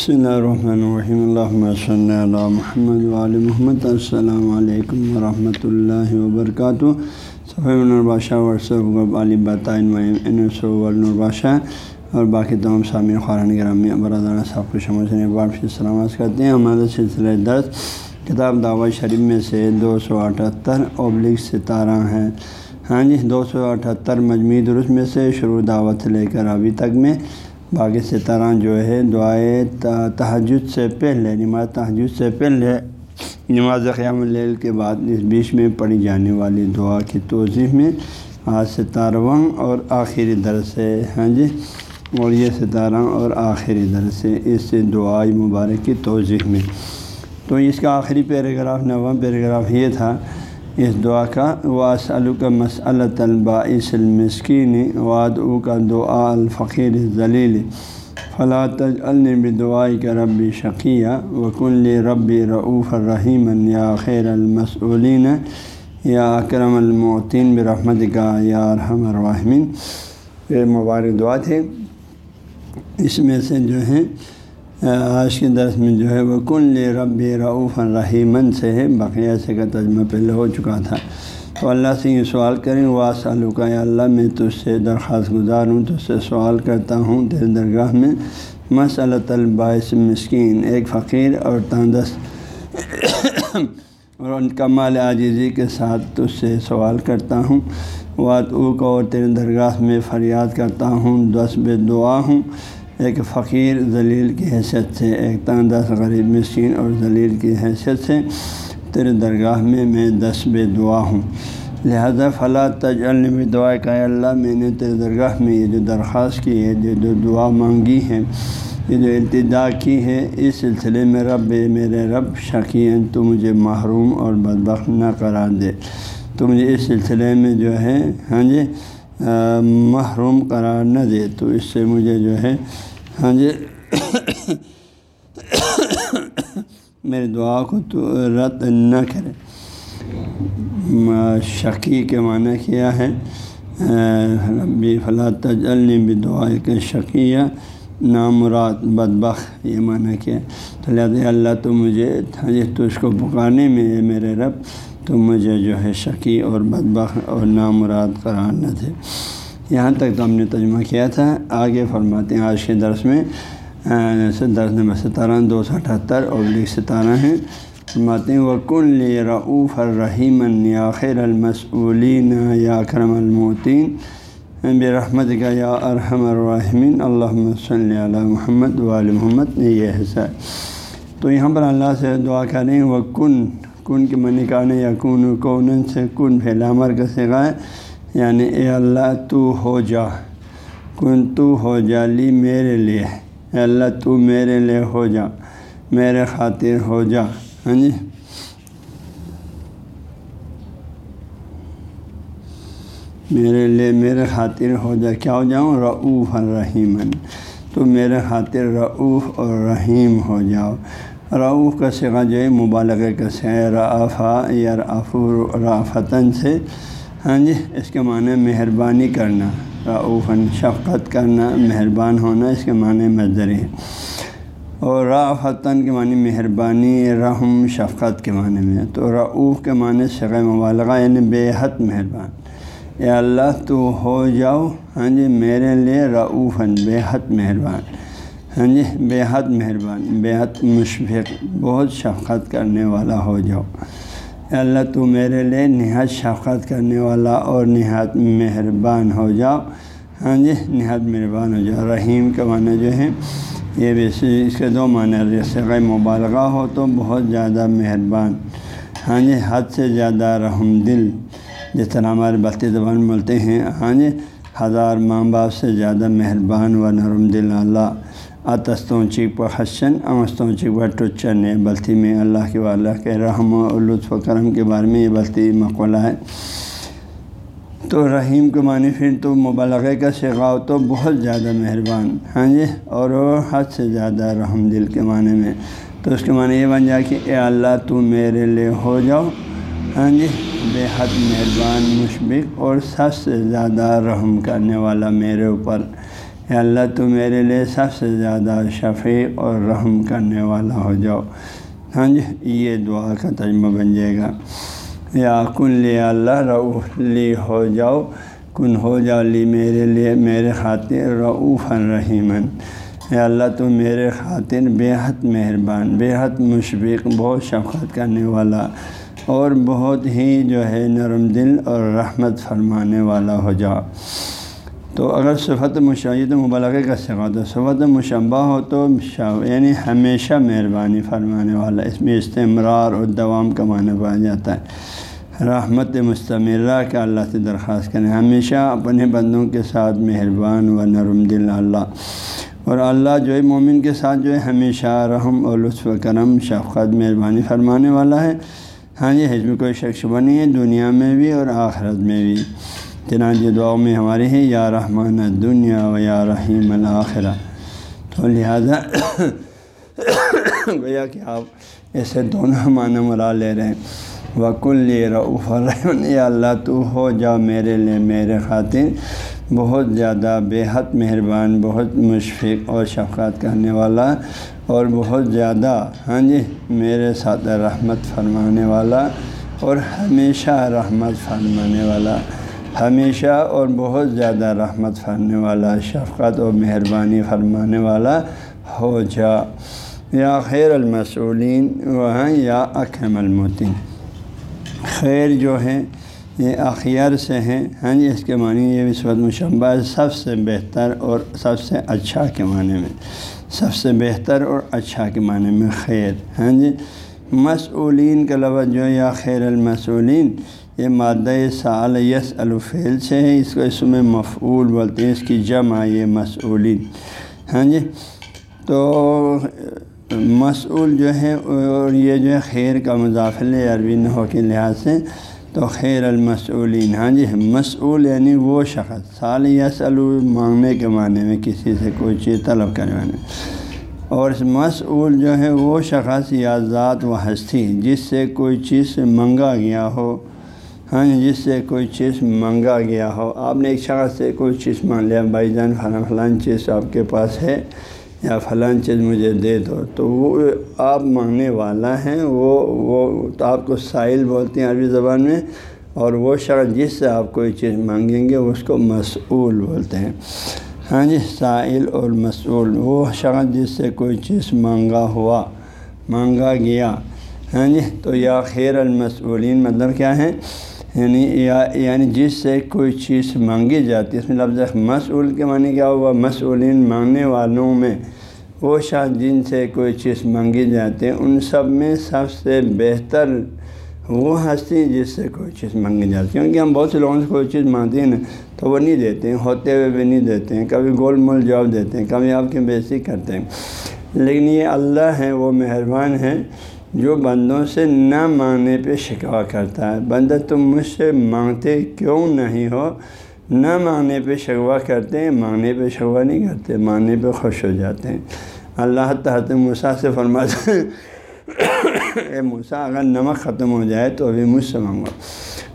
بسم اللہ الرحمن الرحیم اللہ صلی اللہ محمد وعلی محمد السلام علیکم ورحمۃ اللہ وبرکاتہ صفحہ نرباشہ ورثب غب علی بطائن نرباشہ اور باقی تمام سامع خارن گرامی برادر صاحب کو شمع سے سے سلامت کرتے ہیں. ہمارے سلسلہ درس کتاب دعوت شریف میں سے دو سو اٹھہتر ابلک ستارہ ہیں۔ ہاں جی دو سو اٹھہتر مجموعی درست میں سے شروع دعوت سے لے کر ابھی تک میں۔ باقی ستارہ جو ہے، دعائے تحجد سے پہلے، نماز تحجد سے پہلے، نماز قیام اللیل کے بعد اس بیچ میں پڑھی جانے والی دعا کی توضیح میں آج ستارواں اور آخری درس ہے۔ ہاں جی؟ اور یہ ستارہ اور آخری درس ہے اس دعائیں مبارک کی توضیح میں۔ تو اس کا آخری پیراگراف، نواں پیراگراف یہ تھا اس دعا کا واسلو کا مسئلہ طلبہ المسکین واد او کا دعا الفقیر ذلیل فلاں تج دعائی کا ربی شقیہ، وکن ربی رعوف الرحیم یا خیر المسعولین یا اکرم المعطین برحمت کا یا رحم الرحمین یہ مبارک دعا تھے۔ اس میں سے جو ہے آج کے درس میں جو ہے وہ کن رب رعوف الرحیمن سے ہے، بقیہ سے کا تجمہ پہلے ہو چکا تھا۔ تو اللہ سے یہ سوال کریں وا کا یا اللہ، میں تجھ سے درخواست گزار ہوں، تجھ سے سوال کرتا ہوں تیرے درگاہ میں۔ مسئلہ طلباعث مسکین، ایک فقیر اور تاندس اور ان کمال عاجزی کے ساتھ تجھ سے سوال کرتا ہوں۔ وات او کو اور تیرے درگاہ میں فریاد کرتا ہوں، دس بے دعا ہوں۔ ایک فقیر ذلیل کی حیثیت سے، ایک تاندس غریب مسکین اور ذلیل کی حیثیت سے تیرے درگاہ میں میں دس بے دعا ہوں۔ لہذا فلاں تجل بھی دعا کہ اللہ، میں نے تیرے درگاہ میں یہ جو درخواست کی ہے، یہ جو دعا مانگی ہے، یہ جو التدا کی ہے، اس سلسلے میں رب میرے رب شکین تو مجھے محروم اور بدبخ نہ قرار دے۔ تو مجھے اس سلسلے میں جو ہے ہاں جی محروم قرار نہ دے۔ تو اس سے مجھے جو ہے ہاں جی۔ میری دعا کو تو رد نہ کرے۔ شقی کے معنی کیا ہے؟ ربی فلاں تجلنی بھی دعا کے شقیہ نامراد بدبخ یہ معنی کیا تو لہٰذا اللہ تو مجھے ہاں جی تو اس کو پکانے میں میرے رب، تو مجھے جو ہے شقی اور بدبخ اور نامراد قرار نہ تھے یہاں تک تو ہم نے ترجمہ کیا تھا۔ آگے فرماتے ہیں آج کے درس میں۔ درس نمبر ستارہ، دو سو اٹھہتر اور ستارہ ہیں فرماتے ہیں وکن لی رعوف الرحیم یا خیر المسعولین یا کرم الموتین بے رحمت کا یا ارحم الرحمین اللہ صلی علیہ محمد وال محمد۔ یہ حصہ۔ تو یہاں پر اللہ سے دعا کریں وہ کن کن کے منی کانے یا کن کون سے، کن پھیلا پھیلامر کا سگائے یعنی اے اللہ تو ہو جا، کن تو ہو جا لی میرے لیے۔ اے اللہ تو میرے لیے ہو جا، میرے خاطر ہو جا۔ ہاں جی۔ میرے لیے میرے خاطر ہو جا۔ کیا ہو جاؤں؟ رعوف الرحیم۔ تو میرے خاطر رعوف اور رحیم ہو جاؤ۔ رعوف کا سگا جو ہے مبالغ کا سے رافا یا رافر رافتن سے ہاں جی اس کے معنی مہربانی کرنا رعوفن شفقت کرنا، مہربان ہونا، اس کے معنی مظری ہے اور رافتن کے معنی مہربانی، رحم، شفقت کے معنی میں۔ تو رعوف کے معنی شغ مبالغہ یعنی بے حد مہربان۔ یا اللہ، تو ہو جاؤ ہاں جی میرے لیے رعوفن بے حد مہربان۔ ہاں جی بے حد مہربان، بے حد مشفق، بہت شفقت کرنے والا ہو جاؤ۔ اللہ تو میرے لیے نہایت شفقت کرنے والا اور نہایت مہربان ہو جاؤ۔ ہاں جی نہایت مہربان ہو جاؤ، رحیم کا معنی جو ہے یہ بھی اس کے دو معنی جیسے غیر مبالغہ ہو تو بہت زیادہ مہربان۔ ہاں جی حد سے زیادہ رحم دل، جس طرح ہمارے بلتی زبان بولتے ہیں۔ ہاں جی ہزار ماں باپ سے زیادہ مہربان و نرم دل، اللہ آتستوں چیک پر حسن امستوں چیک پر ٹچن ہے بلتی میں اللہ کے والا کے رحم و لطف و کرم کے بارے میں یہ بلتی مقولہ ہے۔ تو رحیم کے معنی پھر تو مبالغے کا شگاؤ تو بہت زیادہ مہربان ہاں جی؟ اور وہ حد سے زیادہ رحم دل کے معنی میں۔ تو اس کے معنی یہ بن جائے کہ اے اللہ تو میرے لیے ہو جاؤ ہاں جی؟ بے حد مہربان مشبق اور سب سے زیادہ رحم کرنے والا میرے اوپر۔ اے اللہ تو میرے لیے سب سے زیادہ شفیق اور رحم کرنے والا ہو جاؤ۔ ہاں جی یہ دعا کا تجمہ بن جائے گا۔ یا کن لی اللہ رعوف لی ہو جاؤ۔ کن ہو جاؤ لی میرے لیے، میرے خاطر رعوف الرحیمن اے اللہ تو میرے خاطر بے حد مہربان بے حد مشفق، بہت شفقت کرنے والا اور بہت ہی جو ہے نرم دل اور رحمت فرمانے والا ہو جا تو اگر صفت مشاہد مبلغ کا سگا تو صفت مشبہ ہو تو یعنی ہمیشہ مہربانی فرمانے والا، اس میں استمرار اور دوام کا معنی پایا جاتا ہے۔ رحمت مستمرہ کے اللہ سے درخواست کریں۔ ہمیشہ اپنے بندوں کے ساتھ مہربان و نرم دل اللہ۔ اور اللہ جو ہے، مومن کے ساتھ جو ہے، ہمیشہ رحم اور لطف و کرم، شفقت، مہربانی فرمانے والا ہے۔ ہاں جی حجم کوئی شخص بنی ہے، دنیا میں بھی اور آخرت میں بھی۔ چنانچہ دعاؤں میں ہماری ہے یا رحمان دنیا و یا رحیم الآخرہ تو لہٰذا گویا کہ آپ ایسے دونوں معنی مرا لے رہے ہیں۔ وکل رعف الرحمن یا اللہ تو ہو، جا میرے لیے میرے خاطر۔ بہت زیادہ بے حد مہربان، بہت مشفق اور شفقات کرنے والا اور بہت زیادہ ہاں جی میرے ساتھ رحمت فرمانے والا اور ہمیشہ رحمت فرمانے والا۔ ہمیشہ اور بہت زیادہ رحمت فرمانے والا، شفقت اور مہربانی فرمانے والا ہو جا۔ یا خیر المسولین وہاں یا اکم المتین خیر جو ہے یہ اخیر سے ہیں۔ ہاں جی اس کے معنی یہ بھی صفت مشبہ سب سے بہتر اور سب سے اچھا کے معنی میں۔ سب سے بہتر اور اچھا کے معنی میں خیر۔ ہاں جی مسئولین کا لفظ جو یا خیر المسولین یہ مادہ سال یس الفیل سے ہے، اس کو اس میں مفعول بولتے ہیں، اس کی جمع یہ مسئولین۔ ہاں جی؟ تو مسئول جو ہے، اور یہ جو ہے خیر کا مضافل عربی نحو کے لحاظ سے، تو خیر المسولین ہاں جی؟ مسئول یعنی وہ شخص، سال یا سلو مانگنے کے معنی میں کسی سے کوئی چیز طلب کروانے اور اس مسئول جو ہے، وہ شخص یا ذات و ہستی، جس سے کوئی چیز منگا گیا ہو ہاں جی جس سے کوئی چیز منگا گیا ہو۔ آپ نے ایک شخص سے کوئی چیز مان لیا، بھائی جان، فلاں فلاں چیز آپ کے پاس ہے یا فلاں چیز مجھے دے دو۔ تو وہ آپ مانگنے والا ہیں وہ وہ تو آپ کو سائل بولتے ہیں عربی زبان میں، اور وہ شخص جس سے آپ کوئی چیز مانگیں گے، اس کو مسئول بولتے ہیں۔ ہاں جی سائل اور مسئول۔ وہ شخص جس سے کوئی چیز مانگا ہوا، مانگا گیا۔ ہاں جی تو یا خیر المسئولین مطلب کیا ہے؟ یعنی یا یعنی جس سے کوئی چیز مانگی جاتی ہے، اس میں لفظ مسئول کے معنی کیا ہوا مسئولین مانگنے والوں میں۔ وہ شاید جن سے کوئی چیز مانگی جاتی ہے، ان سب میں سب سے بہتر وہ ہستی جس سے کوئی چیز مانگی جاتی ہے۔ کیونکہ ہم بہت سے لوگوں سے کوئی چیز مانگتے ہیں نا، تو وہ نہیں دیتے ہیں، ہوتے ہوئے بھی نہیں دیتے ہیں۔ کبھی گول مول جواب دیتے ہیں، کبھی آپ کی بےسی کرتے ہیں۔ لیکن یہ اللہ ہے، وہ مہربان ہیں جو بندوں سے نہ مانگنے پہ شکوا کرتا ہے۔ بندہ تم مجھ سے مانگتے کیوں نہیں ہو؟ نہ مانگنے پہ شکوا کرتے ہیں، مانگنے پہ شکوا نہیں کرتے، مانگنے پہ خوش ہو جاتے ہیں۔ اللہ تحت مسا سے فرماتے اے موسا اگر نمک ختم ہو جائے تو ابھی مجھ سے مانگو۔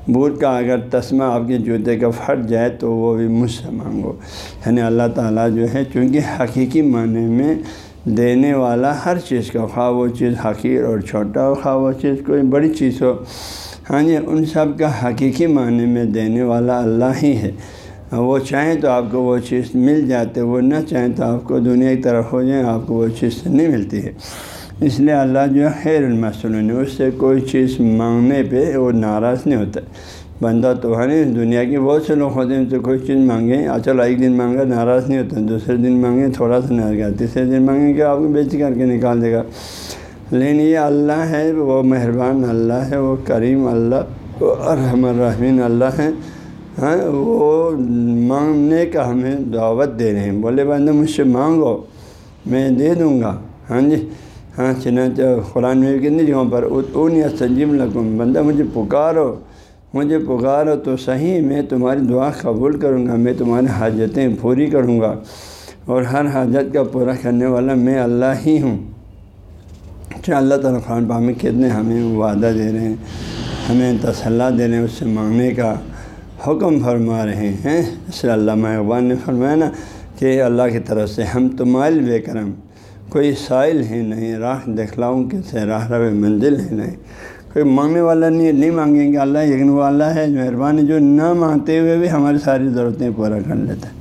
بوٹ کا اگر تسمہ آپ کے جوتے کا پھٹ جائے تو وہ بھی مجھ سے مانگو۔ یعنی اللہ تعالیٰ جو ہے، چونکہ حقیقی معنی میں دینے والا ہر چیز کا خواہ وہ چیز حقیر اور چھوٹا ہو، خواہ وہ چیز کوئی بڑی چیز ہو۔ ہاں جی ان سب کا حقیقی معنی میں دینے والا اللہ ہی ہے۔ وہ چاہیں تو آپ کو وہ چیز مل جاتے، وہ نہ چاہیں تو آپ کو دنیا کی طرف ہو جائیں، آپ کو وہ چیز نہیں ملتی ہے۔ اس لیے اللہ جو خیر المسلم اس سے کوئی چیز مانگنے پہ وہ ناراض نہیں ہوتا۔ بندہ تو ہے نہیں، دنیا کے بہت سے لوگ ہوتے ہیں تو کوئی چیز مانگیں اچھا چلو ایک دن مانگا، ناراض نہیں ہوتا، دوسرے دن مانگیں، تھوڑا سا ناراض گیا تیسرے دن مانگیں کہ آپ کو بیچ کر کے نکال دے گا۔ لیکن یہ اللہ ہے، وہ مہربان اللہ ہے، وہ کریم اللہ، وہ الرحم الرحمین اللہ ہے ہاں وہ مانگنے کا ہمیں دعوت دے رہے ہیں۔ بولے بندہ، مجھ سے مانگو، میں دے دوں گا۔ ہاں جی ہاں چنانچہ قرآن میں کتنی جگہوں پر اون یا سنجیم لگوں بندہ مجھے پکارو۔ مجھے پکارو تو صحیح، میں تمہاری دعا قبول کروں گا، میں تمہاری حاجتیں پوری کروں گا اور ہر حاجت کا پورا کرنے والا میں اللہ ہی ہوں۔ اچھا اللہ تعالیٰ خان پامی کتنے ہمیں وعدہ دے رہے ہیں، ہمیں تسلّہ دے رہے ہیں، اس سے مانگنے کا حکم فرما رہے ہیں۔ اس لیے علامہ اقبال نے فرمایا نا کہ اللہ کی طرف سے ہم تمائل بے کرم، کوئی سائل ہی نہیں، راہ دکھلاؤں کے سے راہ رو منزل ہی نہیں۔ کوئی مانگنے والا نہیں نہیں مانگیں گے، اللہ یقین وہ اللہ ہے، مہربانی جو نہ مانگتے ہوئے بھی ہماری ساری ضرورتیں پورا کر لیتا ہے۔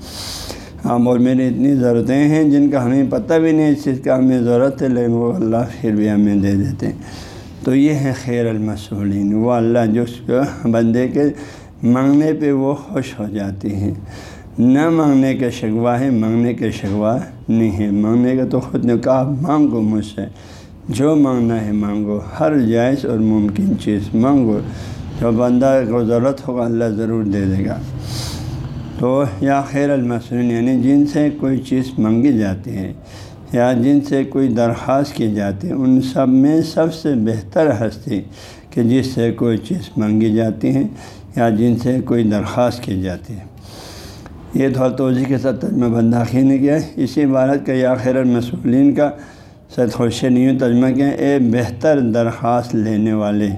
ہم اور میری اتنی ضرورتیں ہیں جن کا ہمیں پتہ بھی نہیں، اس چیز کا ہمیں ضرورت ہے، لیکن وہ اللہ پھر بھی ہمیں دے دیتے ہیں۔ تو یہ ہے خیر المسولین وہ اللہ جو اس کو بندے کے مانگنے پہ وہ خوش ہو جاتی ہیں۔ نہ مانگنے کا شگوا ہے، مانگنے کا شگوا نہیں ہے۔ مانگنے کا تو خود نے کہا، مانگو مجھ سے۔ جو مانگنا ہے مانگو، ہر جائز اور ممکن چیز مانگو۔ جو بندہ کو ضرورت ہوگا، اللہ ضرور دے دے گا۔ تو یا خیر المسرین یعنی جن سے کوئی چیز منگی جاتی ہے، یا جن سے کوئی درخواست کی جاتی ہے، ان سب میں سب سے بہتر ہستی کہ جس سے کوئی چیز منگی جاتی ہے، یا جن سے کوئی درخواست کی جاتی ہے۔ یہ تھوڑا توضیع کے ساتھ ترجمہ بنداخی نے کیا ہے۔ اسی عبارت کا یا خیر المسولین کا سید خوش نیو ترجمہ کیا اے بہتر درخواست لینے والے۔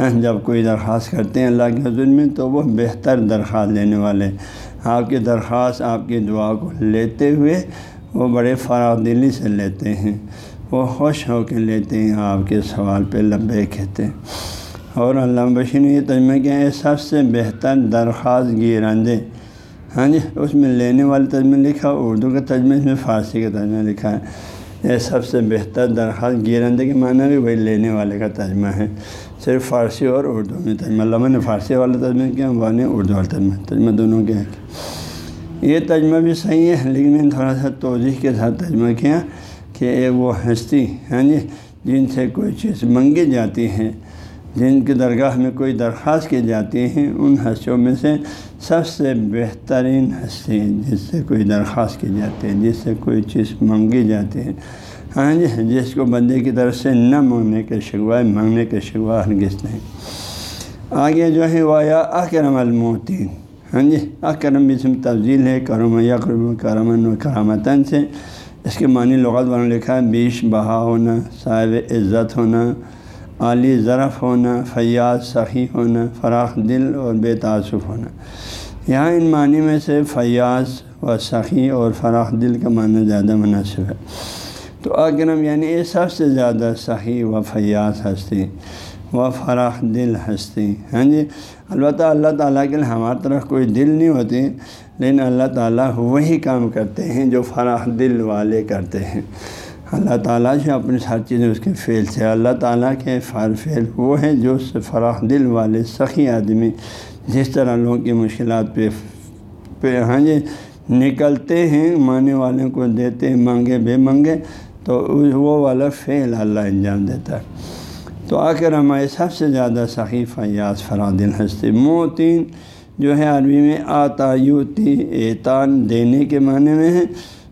ہیں جب کوئی درخواست کرتے ہیں اللہ کے حضور میں تو وہ بہتر درخواست لینے والے۔ آپ کی درخواست، آپ کی دعا کو لیتے ہوئے وہ بڑے فراغ دلی سے لیتے ہیں۔ وہ خوش ہو کے لیتے ہیں آپ کے سوال پہ لبے کہتے ہیں۔ اور علامہ بشیر نے یہ ترجمہ کیا ہے سب سے بہتر درخواست گیرندے۔ ہاں جی اس میں لینے والے ترجمہ لکھا، اردو کا ترجمہ، اس میں فارسی کا ترجمہ لکھا ہے۔ یہ سب سے بہتر درخواست گیرندے کے معنی بھی وہی لینے والے کا ترجمہ ہے۔ صرف فارسی اور اردو میں ترجمہ علامہ نے فارسی والا ترجمہ کیا وہ نے اردو والا ترجمہ ترجمہ دونوں کے یہ ترجمہ بھی صحیح ہے، لیکن میں نے تھوڑا سا توضیح کے ساتھ ترجمہ کیا کہ وہ ہستی ہاں جی جن سے کوئی چیز منگی جاتی ہے جن کی درگاہ میں کوئی درخواست کی جاتی ہیں، ان ہستیوں میں سے سب سے بہترین ہستی جس سے کوئی درخواست کی جاتی ہے، جس سے کوئی چیز منگی جاتی ہے۔ ہاں جی جس کو بندے کی طرف سے نہ مانگنے کے شگوا مانگنے کے شگوا ہرگز نہیں۔ آگے جو ہے وایا اکرم الموتین ہاں جی اکرم اسم تفضیل ہے کرم یکرم کرمن و کرامتاً سے۔ اس کے معنی لغت والوں لکھا ہے، بیش بہا ہونا، صاحب عزت ہونا۔ عالی ظرف ہونا، فیاض سخی ہونا، فراخ دل اور بے تعصف ہونا۔ یہاں ان معنی میں سے فیاض و سخی اور فراخ دل کا معنی زیادہ مناسب ہے۔ تو اکرم یعنی یہ سب سے زیادہ صحیح و فیاض ہستی، و فراخ دل ہستی۔ ہاں جی؟ البتہ اللہ تعالیٰ کے لیے ہماری طرف کوئی دل نہیں ہوتی، لیکن اللہ تعالیٰ وہی کام کرتے ہیں جو فراخ دل والے کرتے ہیں۔ اللہ تعالیٰ جو اپنی ہر چیزیں اس کے فعل سے۔ اللہ تعالیٰ کے فار فعل وہ ہیں جو فراخ دل والے سخی آدمی جس طرح لوگوں کی مشکلات پہ پہ ہاں جی نکلتے ہیں، ماننے والوں کو دیتے مانگے، بے منگے تو وہ والا فعل اللہ انجام دیتا ہے۔ تو آ کر ہمارے سب سے زیادہ سخی فیاض فرادن ہستی۔ موتین جو ہے عربی میں آتا یوتی اعتان دینے کے معنی میں ہے۔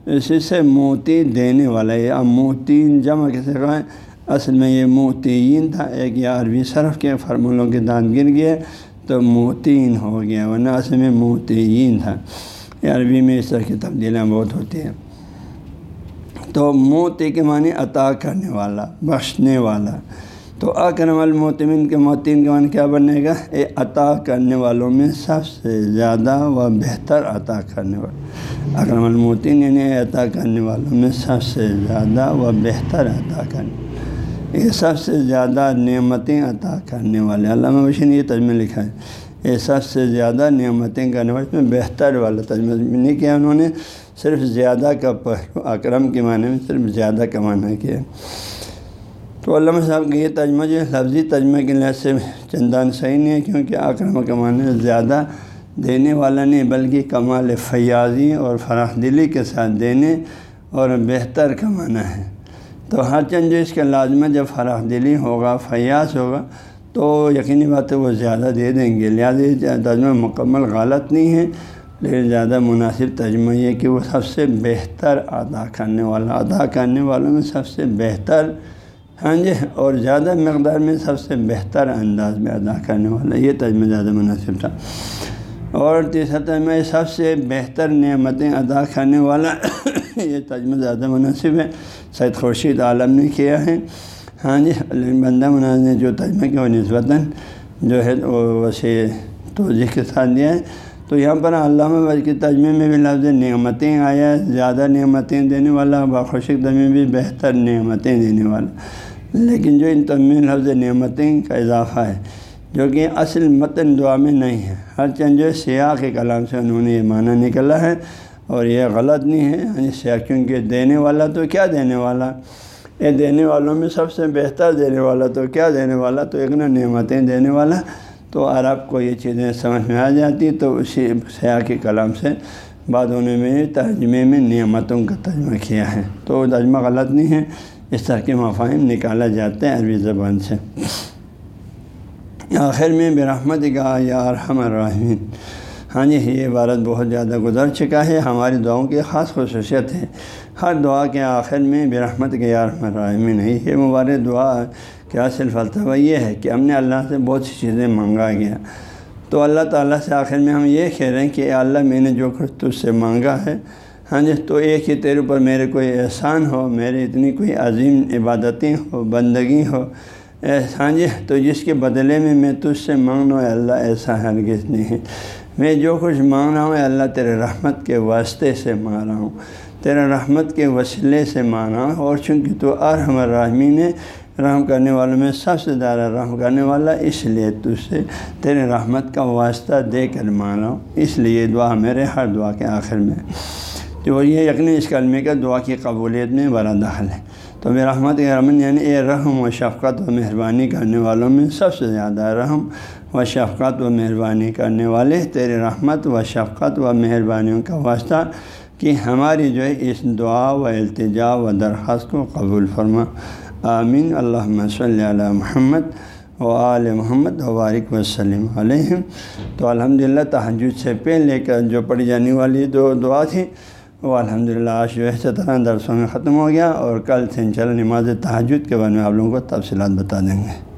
اسی سے موتی دینے والا یہ موتین جمع کیسے کہا ہے؟ اصل میں یہ موتین تھا، ایک یا عربی صرف کے فرمولوں کے دان گر گیا تو موتین ہو گیا، ورنہ اصل میں موتین تھا۔ یہ عربی میں اس طرح کی تبدیلیاں بہت ہوتی ہیں۔ تو موتی کے معنی عطا کرنے والا، بخشنے والا۔ تو اکرم الموتمن کے موتین کے معنی کیا بنے گا؟ یہ عطا کرنے والوں میں سب سے زیادہ و بہتر عطا کرنے والا اکرم الموتین یعنی عطا کرنے والوں میں سب سے زیادہ و بہتر عطا کرنے۔ یہ سب سے زیادہ نعمتیں عطا کرنے والے۔ علامہ بشین نے یہ تجمہ لکھا ہے۔ یہ سب سے زیادہ نعمتیں کرنے والے میں بہتر والا تجمہ نہیں یعنی کیا انہوں نے صرف زیادہ کا پہلو، اکرم کے معنی میں صرف زیادہ کا معنی کیا۔ تو علامہ صاحب کا یہ ترجمہ جو لفظی ترجمہ کے لحاظ سے چندان صحیح نہیں ہے کیونکہ اکرم کا معنی زیادہ دینے والا نہیں، بلکہ کمال فیاضی اور فراخ دلی کے ساتھ دینے اور بہتر کا معنی ہے۔ تو ہر چند جو اس کا لازمہ جب فراخ دلی ہوگا، فیاض ہوگا، تو یقینی بات ہے وہ زیادہ دے دیں گے۔ لہٰذا ترجمہ مکمل غلط نہیں ہے، لیکن زیادہ مناسب ترجمہ یہ کہ وہ سب سے بہتر ادا کرنے والا، ادا کرنے والوں میں سب سے بہتر ہاں جی اور زیادہ مقدار میں سب سے بہتر انداز میں ادا کرنے والا یہ ترجمہ زیادہ مناسب تھا۔ اور تیسرا ترجمہ سب سے بہتر نعمتیں ادا کرنے والا یہ ترجمہ زیادہ مناسب ہے۔ سید خورشید عالم نے کیا ہے۔ ہاں جی بندہ مناظ نے جو ترجمہ کیا وہ نسبتاً جو ہے وہ وسیع توضیح کے ساتھ دیا ہے۔ تو یہاں پر علامہ بج کے تجمے میں بھی لفظ نعمتیں آیا زیادہ نعمتیں دینے والا باخوشک تجمے بھی بہتر نعمتیں دینے والا۔ لیکن جو ان تمین لفظ نعمتیں کا اضافہ ہے، جو کہ اصل متن دعا میں نہیں ہے۔ ہر چند جو سیاح کے کلام سے انہوں نے یہ معنی نکلا ہے اور یہ غلط نہیں ہے۔ یعنی سیاح کیونکہ دینے والا تو کیا دینے والا؟ یہ دینے والوں میں سب سے بہتر دینے والا تو کیا دینے والا؟ تو ایک نا نعمتیں دینے والا۔ تو عرب کو یہ چیزیں سمجھ میں آ جاتی، تو اسی سیاح کے کلام سے بعد ہونے میں ترجمے میں نعمتوں کا ترجمہ کیا ہے۔ تو ترجمہ غلط نہیں ہے۔ اس طرح کے مفاہم نکالا جاتے ہیں عربی زبان سے۔ آخر میں برحمت کا یا ارحم الرحمین ہاں جی یہ عبارت بہت زیادہ گزر چکا ہے۔ ہماری دعاؤں کی خاص خصوصیت ہے۔ ہر دعا کے آخر میں برحمت کے یا رحم الرحمین ہے یہ مبارک دعا کہ اصل فلسفہ یہ ہے کہ ہم نے اللہ سے بہت سی چیزیں مانگا گیا۔ تو اللہ تعالیٰ سے آخر میں ہم یہ کہہ رہے ہیں کہ اللہ، میں نے جو کچھ تجھ سے مانگا ہے ہاں جی تو ایک ہی تیرے اوپر میرے کوئی احسان ہو، میرے اتنی کوئی عظیم عبادتیں ہو، بندگی ہو ہاں جی تو جس کے بدلے میں میں تجھ سے مانگنا ہے اللہ، ایسا ہرگز نہیں۔ ہے میں جو کچھ مانگ رہا ہوں اللہ، تیرے رحمت کے واسطے سے مانگ رہا ہوں۔ تیرے رحمت کے وسیلے سے مانگا اور چونکہ تو ارحم الرحمین نے رحم کرنے والوں میں سب سے زیادہ رحم کرنے والا، اس لیے تجھ سے تیرے رحمت کا واسطہ دے کر مان رہا ہوں۔ اس لیے دعا میرے ہر دعا کے آخر میں۔ تو یہ یقینی اس کلمے کا دعا کی قبولیت میں بڑا دخل ہے۔ تو میرا رحمت رحمن یعنی اے رحم و شفقت و مہربانی کرنے والوں میں سب سے زیادہ رحم و شفقت و مہربانی کرنے والے، تیرے رحمت و شفقت و مہربانیوں کا واسطہ کہ ہماری جو ہے اس دعا و التجا و درخواست کو قبول فرما۔ آمین۔ اللہ صلی علی محمد و آل محمد وبارک وسلم علیہم۔ تو الحمد للہ تحجد سے پہلے کر جو پڑھی جانے والی دو دعا تھی وہ الحمد للہ آج جو ہے طرح درسوں میں ختم ہو گیا اور کل سے انشاء نماز تحجد کے بارے میں آپ لوگوں کو تفصیلات بتا دیں گے۔